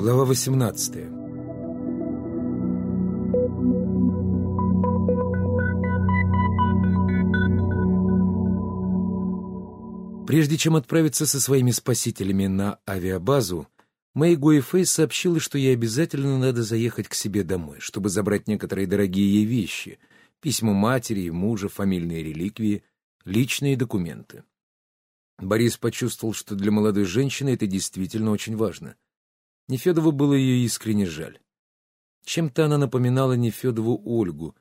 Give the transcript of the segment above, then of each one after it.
Глава 18 Прежде чем отправиться со своими спасителями на авиабазу, Мэй Гуэфэй сообщила, что ей обязательно надо заехать к себе домой, чтобы забрать некоторые дорогие ей вещи — письма матери мужа, фамильные реликвии, личные документы. Борис почувствовал, что для молодой женщины это действительно очень важно. Нефедову было ее искренне жаль. Чем-то она напоминала Нефедову Ольгу,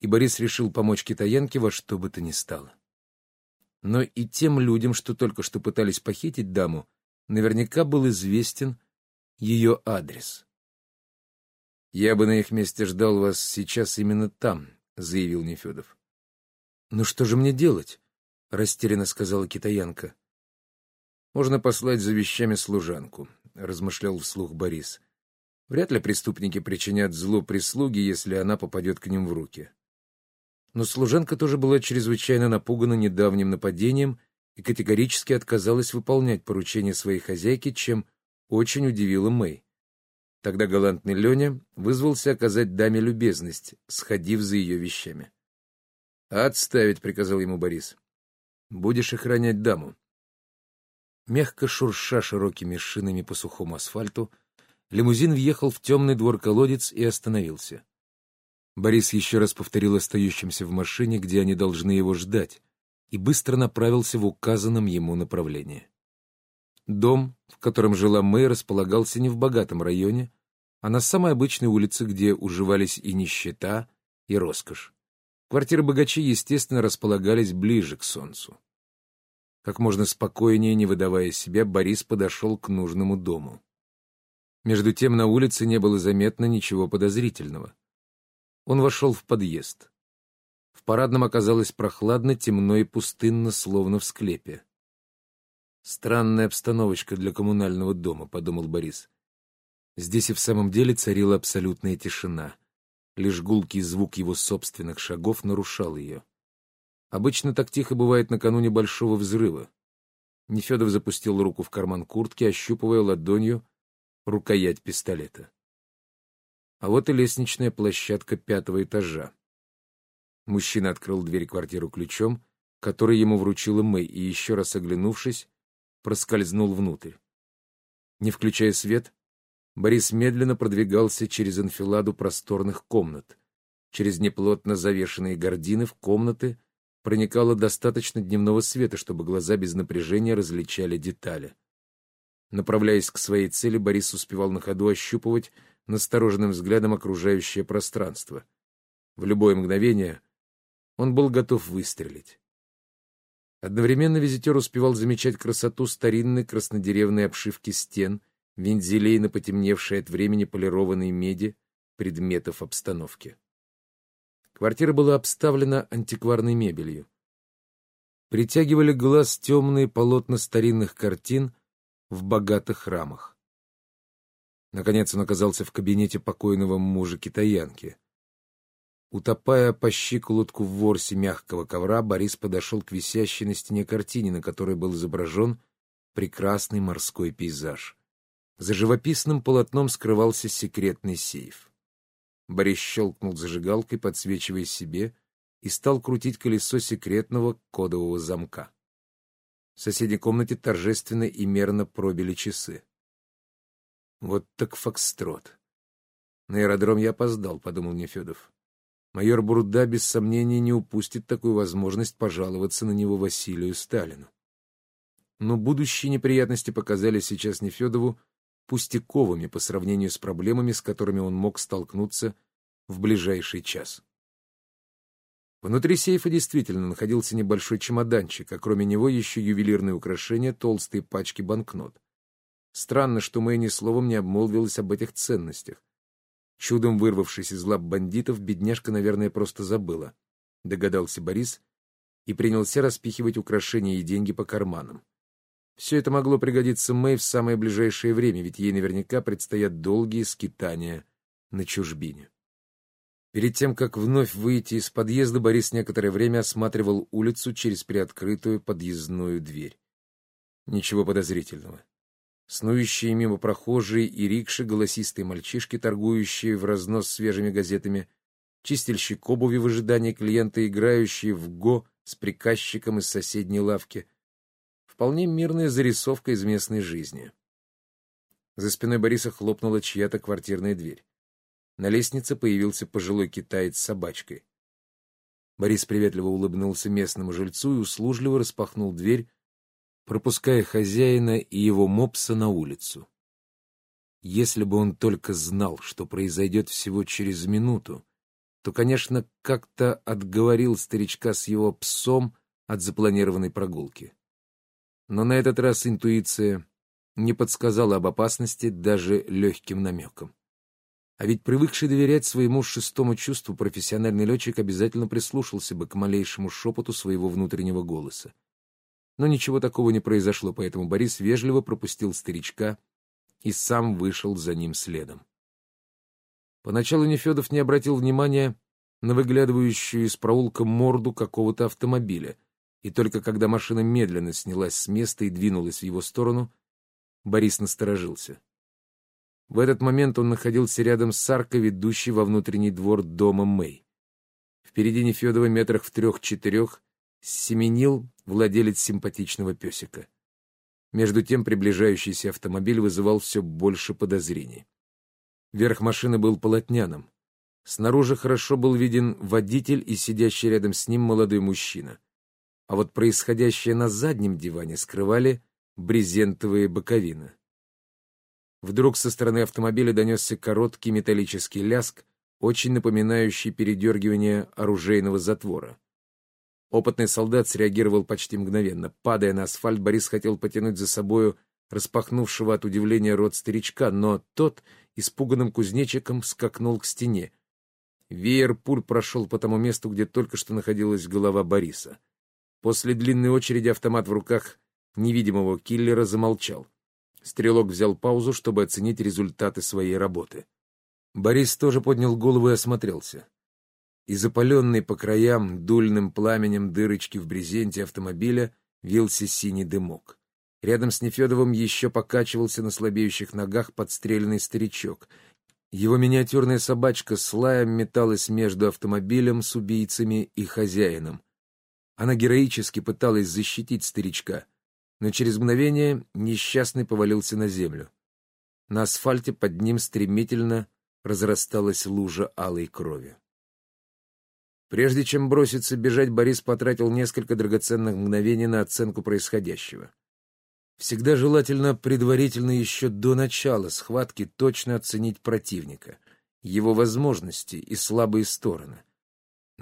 и Борис решил помочь китаянке во что бы то ни стало. Но и тем людям, что только что пытались похитить даму, наверняка был известен ее адрес. «Я бы на их месте ждал вас сейчас именно там», — заявил Нефедов. «Ну что же мне делать?» — растерянно сказала китаянка. «Можно послать за вещами служанку», — размышлял вслух Борис. «Вряд ли преступники причинят зло прислуге, если она попадет к ним в руки». Но служанка тоже была чрезвычайно напугана недавним нападением и категорически отказалась выполнять поручения своей хозяйки, чем очень удивила Мэй. Тогда галантный Леня вызвался оказать даме любезность, сходив за ее вещами. «Отставить», — приказал ему Борис. «Будешь охранять даму». Мягко шурша широкими шинами по сухому асфальту, лимузин въехал в темный двор-колодец и остановился. Борис еще раз повторил остающимся в машине, где они должны его ждать, и быстро направился в указанном ему направлении. Дом, в котором жила Мэй, располагался не в богатом районе, а на самой обычной улице, где уживались и нищета, и роскошь. Квартиры богачей, естественно, располагались ближе к солнцу. Как можно спокойнее, не выдавая себя, Борис подошел к нужному дому. Между тем на улице не было заметно ничего подозрительного. Он вошел в подъезд. В парадном оказалось прохладно, темно и пустынно, словно в склепе. «Странная обстановочка для коммунального дома», — подумал Борис. Здесь и в самом деле царила абсолютная тишина. Лишь гулкий звук его собственных шагов нарушал ее. Обычно так тихо бывает накануне большого взрыва. Нефедов запустил руку в карман куртки, ощупывая ладонью рукоять пистолета. А вот и лестничная площадка пятого этажа. Мужчина открыл дверь квартиры ключом, который ему вручила Мэй, и, еще раз оглянувшись, проскользнул внутрь. Не включая свет, Борис медленно продвигался через анфиладу просторных комнат. Через неплотно завешенные гардины в комнаты проникало достаточно дневного света, чтобы глаза без напряжения различали детали. Направляясь к своей цели, Борис успевал на ходу ощупывать настороженным взглядом окружающее пространство. В любое мгновение он был готов выстрелить. Одновременно визитер успевал замечать красоту старинной краснодеревной обшивки стен, вензелей на потемневшей от времени полированной меди предметов обстановки. Квартира была обставлена антикварной мебелью. Притягивали глаз темные полотна старинных картин в богатых рамах. Наконец он оказался в кабинете покойного мужа китаянки. Утопая по щиколотку в ворсе мягкого ковра, Борис подошел к висящей на стене картине, на которой был изображен прекрасный морской пейзаж. За живописным полотном скрывался секретный сейф. Борис щелкнул зажигалкой, подсвечивая себе, и стал крутить колесо секретного кодового замка. В соседней комнате торжественно и мерно пробили часы. Вот так фокстрот. На аэродром я опоздал, подумал Нефедов. Майор Бурда без сомнения не упустит такую возможность пожаловаться на него Василию Сталину. Но будущие неприятности показались сейчас Нефедову пустяковыми по сравнению с проблемами, с которыми он мог столкнуться в ближайший час. Внутри сейфа действительно находился небольшой чемоданчик, а кроме него еще ювелирные украшения, толстые пачки банкнот. Странно, что Мэй ни словом не обмолвилась об этих ценностях. Чудом вырвавшись из лап бандитов, бедняжка, наверное, просто забыла. Догадался Борис и принялся распихивать украшения и деньги по карманам. Все это могло пригодиться Мэй в самое ближайшее время, ведь ей наверняка предстоят долгие скитания на чужбине. Перед тем, как вновь выйти из подъезда, Борис некоторое время осматривал улицу через приоткрытую подъездную дверь. Ничего подозрительного. снующие мимо прохожие и рикши, голосистые мальчишки, торгующие в разнос свежими газетами, чистильщик обуви в ожидании клиента, играющие в го с приказчиком из соседней лавки. Вполне мирная зарисовка из местной жизни. За спиной Бориса хлопнула чья-то квартирная дверь. На лестнице появился пожилой китаец с собачкой. Борис приветливо улыбнулся местному жильцу и услужливо распахнул дверь, пропуская хозяина и его мопса на улицу. Если бы он только знал, что произойдет всего через минуту, то, конечно, как-то отговорил старичка с его псом от запланированной прогулки. Но на этот раз интуиция не подсказала об опасности даже легким намеком. А ведь привыкший доверять своему шестому чувству профессиональный летчик обязательно прислушался бы к малейшему шепоту своего внутреннего голоса. Но ничего такого не произошло, поэтому Борис вежливо пропустил старичка и сам вышел за ним следом. Поначалу Нефедов не обратил внимания на выглядывающую из проулка морду какого-то автомобиля, и только когда машина медленно снялась с места и двинулась в его сторону, Борис насторожился. В этот момент он находился рядом с аркой, ведущей во внутренний двор дома Мэй. Впереди Нефедова метрах в трех-четырех семенил владелец симпатичного песика. Между тем приближающийся автомобиль вызывал все больше подозрений. Верх машины был полотняным. Снаружи хорошо был виден водитель и сидящий рядом с ним молодой мужчина. А вот происходящее на заднем диване скрывали брезентовые боковины. Вдруг со стороны автомобиля донесся короткий металлический ляск, очень напоминающий передергивание оружейного затвора. Опытный солдат среагировал почти мгновенно. Падая на асфальт, Борис хотел потянуть за собою распахнувшего от удивления рот старичка, но тот испуганным кузнечиком скакнул к стене. Веер пуль прошел по тому месту, где только что находилась голова Бориса. После длинной очереди автомат в руках невидимого киллера замолчал. Стрелок взял паузу, чтобы оценить результаты своей работы. Борис тоже поднял голову и осмотрелся и запаленный по краям дульным пламенем дырочки в брезенте автомобиля вился синий дымок. Рядом с Нефедовым еще покачивался на слабеющих ногах подстреленный старичок. Его миниатюрная собачка с лаем металась между автомобилем с убийцами и хозяином. Она героически пыталась защитить старичка, но через мгновение несчастный повалился на землю. На асфальте под ним стремительно разрасталась лужа алой крови. Прежде чем броситься бежать, Борис потратил несколько драгоценных мгновений на оценку происходящего. Всегда желательно предварительно еще до начала схватки точно оценить противника, его возможности и слабые стороны.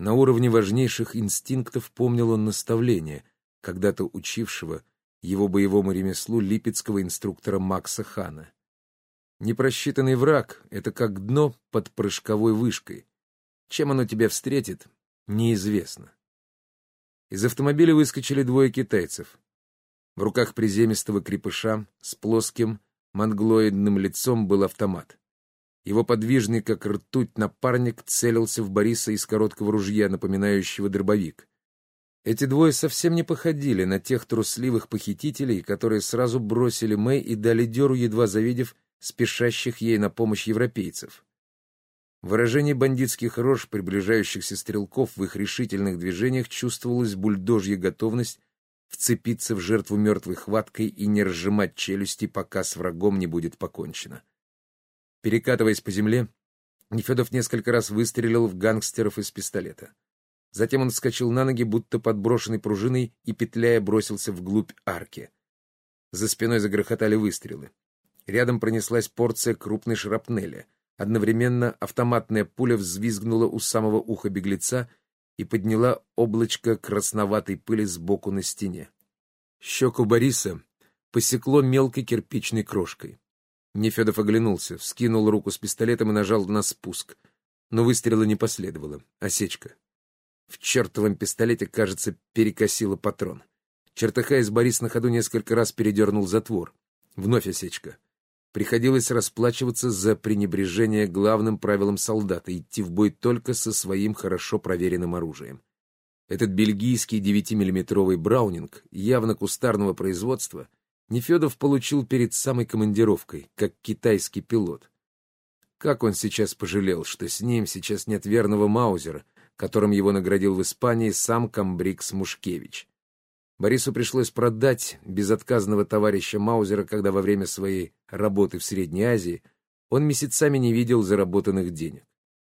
На уровне важнейших инстинктов помнил он наставление, когда-то учившего его боевому ремеслу липецкого инструктора Макса Хана. Непросчитанный враг — это как дно под прыжковой вышкой. Чем оно тебя встретит, неизвестно. Из автомобиля выскочили двое китайцев. В руках приземистого крепыша с плоским монглоидным лицом был автомат. Его подвижный, как ртуть, напарник целился в Бориса из короткого ружья, напоминающего дробовик. Эти двое совсем не походили на тех трусливых похитителей, которые сразу бросили Мэй и дали дёру, едва завидев спешащих ей на помощь европейцев. Выражение бандитских рож приближающихся стрелков в их решительных движениях чувствовалась бульдожья готовность вцепиться в жертву мертвой хваткой и не разжимать челюсти, пока с врагом не будет покончено. Перекатываясь по земле, Нефедов несколько раз выстрелил в гангстеров из пистолета. Затем он вскочил на ноги, будто подброшенный пружиной, и, петляя, бросился вглубь арки. За спиной загрохотали выстрелы. Рядом пронеслась порция крупной шрапнели — Одновременно автоматная пуля взвизгнула у самого уха беглеца и подняла облачко красноватой пыли сбоку на стене. Щеку Бориса посекло мелкой кирпичной крошкой. Нефедов оглянулся, вскинул руку с пистолетом и нажал на спуск. Но выстрела не последовало. Осечка. В чертовом пистолете, кажется, перекосило патрон. Чертыхаясь, Борис на ходу несколько раз передернул затвор. Вновь осечка. Приходилось расплачиваться за пренебрежение главным правилом солдата — идти в бой только со своим хорошо проверенным оружием. Этот бельгийский 9-миллиметровый браунинг, явно кустарного производства, Нефедов получил перед самой командировкой, как китайский пилот. Как он сейчас пожалел, что с ним сейчас нет верного Маузера, которым его наградил в Испании сам комбригс Мушкевич. Борису пришлось продать безотказного товарища Маузера, когда во время своей работы в Средней Азии он месяцами не видел заработанных денег.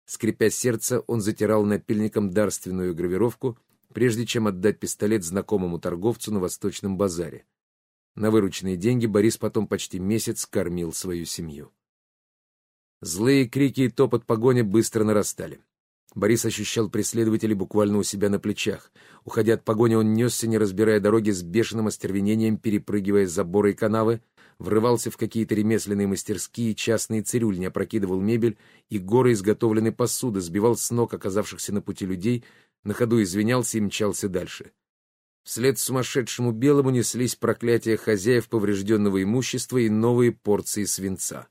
Скрипя сердце, он затирал напильником дарственную гравировку, прежде чем отдать пистолет знакомому торговцу на Восточном базаре. На вырученные деньги Борис потом почти месяц кормил свою семью. Злые крики и топот погони быстро нарастали. Борис ощущал преследователей буквально у себя на плечах. Уходя от погони, он несся, не разбирая дороги, с бешеным остервенением, перепрыгивая заборы и канавы, врывался в какие-то ремесленные мастерские, частные цирюльни, опрокидывал мебель и горы изготовленной посуды, сбивал с ног оказавшихся на пути людей, на ходу извинялся и мчался дальше. Вслед сумасшедшему белому неслись проклятия хозяев поврежденного имущества и новые порции свинца.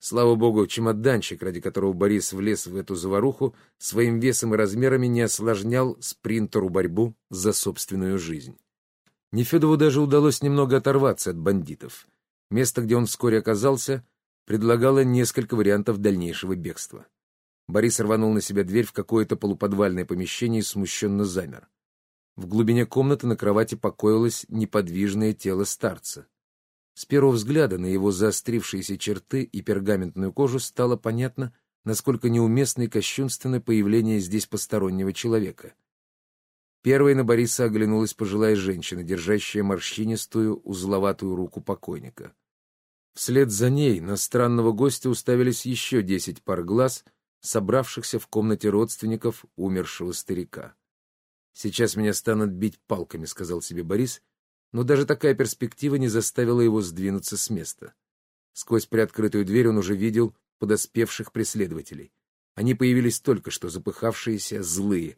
Слава богу, чемоданчик, ради которого Борис влез в эту заваруху, своим весом и размерами не осложнял спринтеру борьбу за собственную жизнь. Нефедову даже удалось немного оторваться от бандитов. Место, где он вскоре оказался, предлагало несколько вариантов дальнейшего бегства. Борис рванул на себя дверь в какое-то полуподвальное помещение и смущенно замер. В глубине комнаты на кровати покоилось неподвижное тело старца. С первого взгляда на его заострившиеся черты и пергаментную кожу стало понятно, насколько неуместно и кощунственно появление здесь постороннего человека. Первой на Бориса оглянулась пожилая женщина, держащая морщинистую, узловатую руку покойника. Вслед за ней на странного гостя уставились еще десять пар глаз, собравшихся в комнате родственников умершего старика. «Сейчас меня станут бить палками», — сказал себе Борис, — но даже такая перспектива не заставила его сдвинуться с места. Сквозь приоткрытую дверь он уже видел подоспевших преследователей. Они появились только что, запыхавшиеся, злые.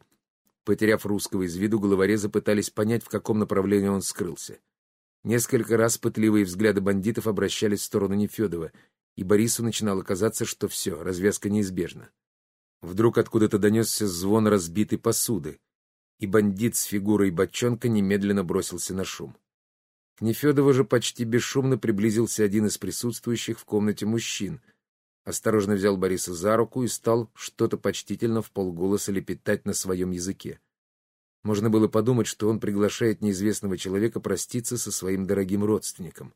Потеряв русского из виду, головорезы пытались понять, в каком направлении он скрылся. Несколько раз пытливые взгляды бандитов обращались в сторону Нефедова, и Борису начинало казаться, что все, развязка неизбежна. Вдруг откуда-то донесся звон разбитой посуды, и бандит с фигурой бочонка немедленно бросился на шум. К Нефедову же почти бесшумно приблизился один из присутствующих в комнате мужчин. Осторожно взял Бориса за руку и стал что-то почтительно в полголоса лепетать на своем языке. Можно было подумать, что он приглашает неизвестного человека проститься со своим дорогим родственником.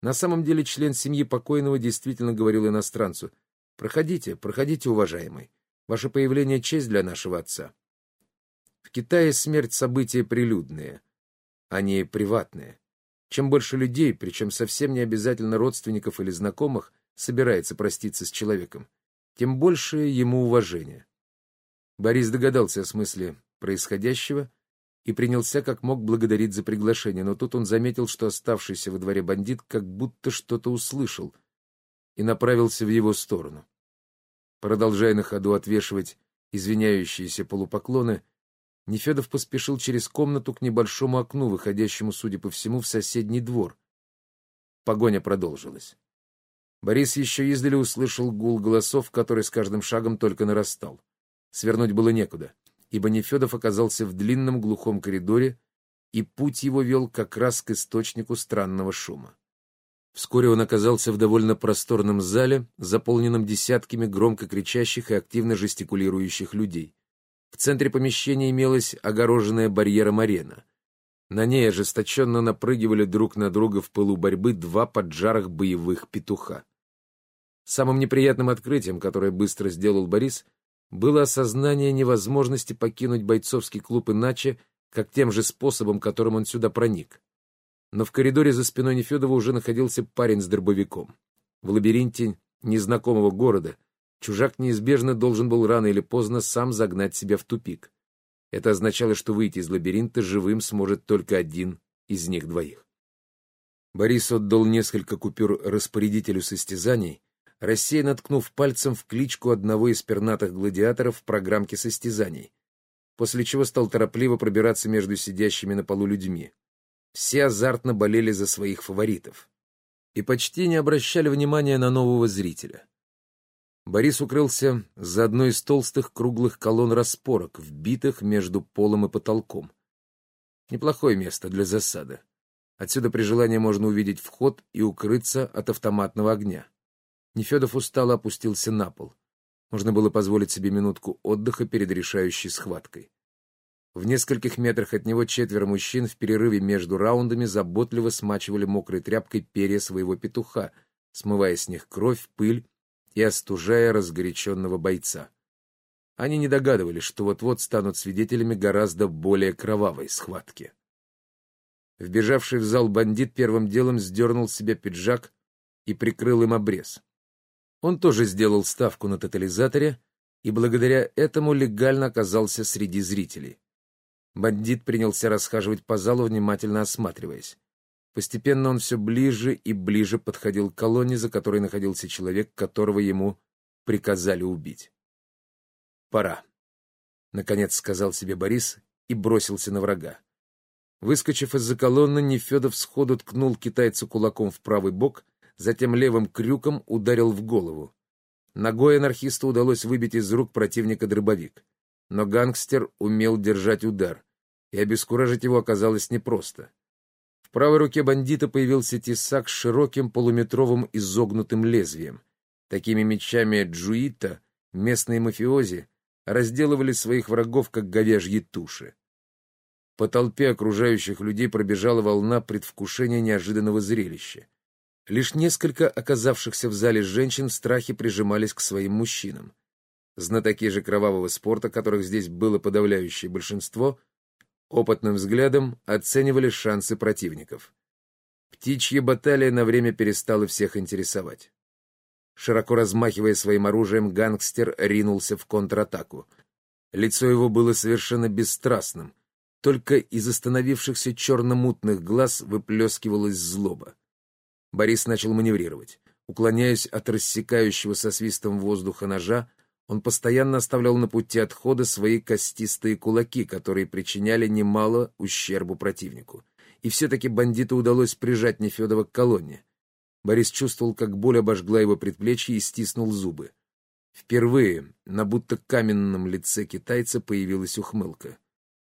На самом деле член семьи покойного действительно говорил иностранцу «Проходите, проходите, уважаемый. Ваше появление — честь для нашего отца». Китае смерть — событие прилюдное, а не приватное. Чем больше людей, причем совсем не обязательно родственников или знакомых, собирается проститься с человеком, тем больше ему уважения. Борис догадался о смысле происходящего и принялся как мог благодарить за приглашение, но тут он заметил, что оставшийся во дворе бандит как будто что-то услышал и направился в его сторону. Продолжая на ходу отвешивать извиняющиеся полупоклоны, Нефедов поспешил через комнату к небольшому окну, выходящему, судя по всему, в соседний двор. Погоня продолжилась. Борис еще издали услышал гул голосов, который с каждым шагом только нарастал. Свернуть было некуда, ибо Нефедов оказался в длинном глухом коридоре, и путь его вел как раз к источнику странного шума. Вскоре он оказался в довольно просторном зале, заполненном десятками громко кричащих и активно жестикулирующих людей. В центре помещения имелась огороженная барьером арена. На ней ожесточенно напрыгивали друг на друга в пылу борьбы два поджарых боевых петуха. Самым неприятным открытием, которое быстро сделал Борис, было осознание невозможности покинуть бойцовский клуб иначе, как тем же способом, которым он сюда проник. Но в коридоре за спиной Нефедова уже находился парень с дробовиком. В лабиринте незнакомого города — чужак неизбежно должен был рано или поздно сам загнать себя в тупик. Это означало, что выйти из лабиринта живым сможет только один из них двоих. Борис отдал несколько купюр распорядителю состязаний, рассеянно ткнув пальцем в кличку одного из пернатых гладиаторов в программке состязаний, после чего стал торопливо пробираться между сидящими на полу людьми. Все азартно болели за своих фаворитов и почти не обращали внимания на нового зрителя. Борис укрылся за одной из толстых круглых колонн распорок, вбитых между полом и потолком. Неплохое место для засады. Отсюда при желании можно увидеть вход и укрыться от автоматного огня. Нефедов устало опустился на пол. Можно было позволить себе минутку отдыха перед решающей схваткой. В нескольких метрах от него четверо мужчин в перерыве между раундами заботливо смачивали мокрой тряпкой перья своего петуха, смывая с них кровь, пыль и остужая разгоряченного бойца. Они не догадывались, что вот-вот станут свидетелями гораздо более кровавой схватки. Вбежавший в зал бандит первым делом сдернул с себя пиджак и прикрыл им обрез. Он тоже сделал ставку на тотализаторе и благодаря этому легально оказался среди зрителей. Бандит принялся расхаживать по залу, внимательно осматриваясь. Постепенно он все ближе и ближе подходил к колонне, за которой находился человек, которого ему приказали убить. «Пора», — наконец сказал себе Борис и бросился на врага. Выскочив из-за колонны, Нефедов сходу ткнул китайцу кулаком в правый бок, затем левым крюком ударил в голову. Ногой анархисту удалось выбить из рук противника дробовик. Но гангстер умел держать удар, и обескуражить его оказалось непросто правой руке бандита появился тесак с широким полуметровым изогнутым лезвием. Такими мечами джуита местные мафиози разделывали своих врагов, как говяжьи туши. По толпе окружающих людей пробежала волна предвкушения неожиданного зрелища. Лишь несколько оказавшихся в зале женщин в страхе прижимались к своим мужчинам. Знатоки же кровавого спорта, которых здесь было подавляющее большинство, опытным взглядом оценивали шансы противников. Птичья баталия на время перестала всех интересовать. Широко размахивая своим оружием, гангстер ринулся в контратаку. Лицо его было совершенно бесстрастным, только из остановившихся черно-мутных глаз выплескивалась злоба. Борис начал маневрировать. Уклоняясь от рассекающего со свистом воздуха ножа, он постоянно оставлял на пути отхода свои костистые кулаки, которые причиняли немало ущербу противнику. И все-таки бандиту удалось прижать Нефедова к колонне. Борис чувствовал, как боль обожгла его предплечье и стиснул зубы. Впервые на будто каменном лице китайца появилась ухмылка.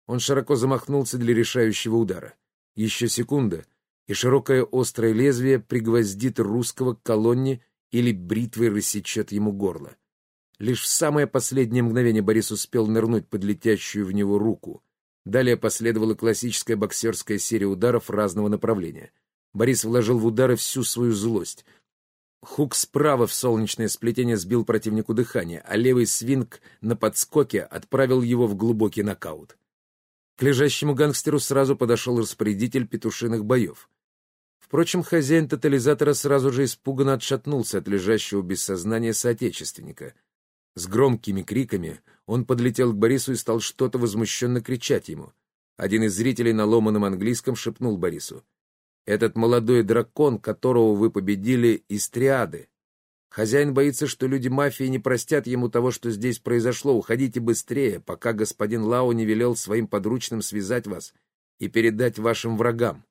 Он широко замахнулся для решающего удара. Еще секунда, и широкое острое лезвие пригвоздит русского к колонне или бритвой рассечет ему горло. Лишь в самое последнее мгновение Борис успел нырнуть под летящую в него руку. Далее последовала классическая боксерская серия ударов разного направления. Борис вложил в удары всю свою злость. Хук справа в солнечное сплетение сбил противнику дыхание, а левый свинг на подскоке отправил его в глубокий нокаут. К лежащему гангстеру сразу подошел распорядитель петушиных боев. Впрочем, хозяин тотализатора сразу же испуганно отшатнулся от лежащего без сознания соотечественника — с громкими криками он подлетел к Борису и стал что-то возмущенно кричать ему. Один из зрителей на ломаном английском шепнул Борису. «Этот молодой дракон, которого вы победили, из триады. Хозяин боится, что люди мафии не простят ему того, что здесь произошло. Уходите быстрее, пока господин Лао не велел своим подручным связать вас и передать вашим врагам».